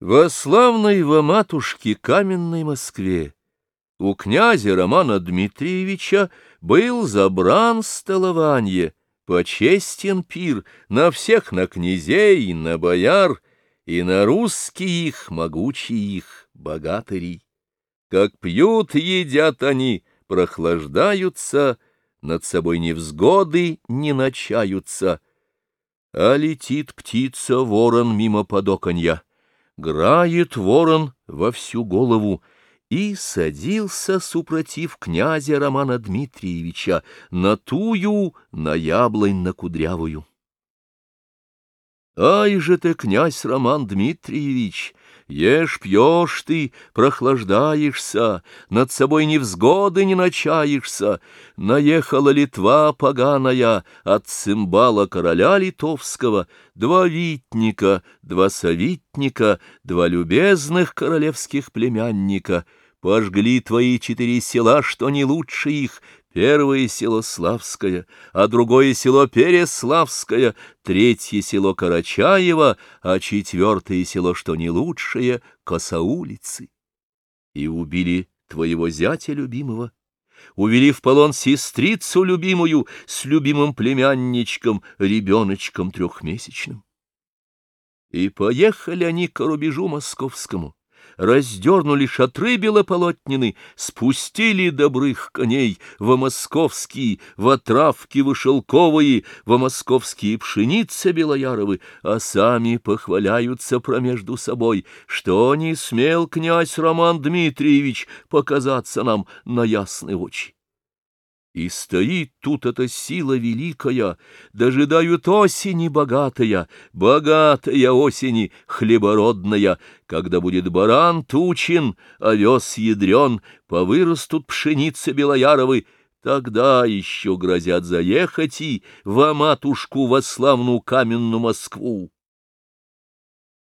Во славной во матушке каменной Москве у князя Романа Дмитриевича был забран столованье, почестен пир на всех на князей, на бояр и на русских, могучих богатырей. Как пьют, едят они, прохлаждаются, над собой невзгоды не начаются, а летит птица-ворон мимо подоконья. Грает ворон во всю голову, и садился, супротив князя Романа Дмитриевича, на тую, на яблонь на кудрявую. Ай же ты, князь Роман Дмитриевич, ешь пьешь ты, прохлаждаешься, над собой невзгоды не начаешься. Наехала Литва поганая от цимбала короля литовского, два витника, два советника, два любезных королевских племянника — Пожгли твои четыре села, что не лучше их, Первое село Славское, а другое село Переславское, третье село Карачаево, а четвертое село, что не лучшее, Косаулицы. И убили твоего зятя любимого, увели в полон сестрицу любимую с любимым племянничком, ребеночком трехмесячным. И поехали они к рубежу московскому раздернули шатры белополотнины, спустили добрых коней во московские, во травки вышелковые, во московские пшеницы белояровы, а сами похваляются промежду собой, что не смел князь Роман Дмитриевич показаться нам на ясные очи. И стоит тут эта сила великая, дожидают осени богатая, богатая осени хлебородная, когда будет баран тучен, овес ядрен, повырастут пшеницы белояровы, тогда еще грозят заехать и во матушку во славную каменную Москву.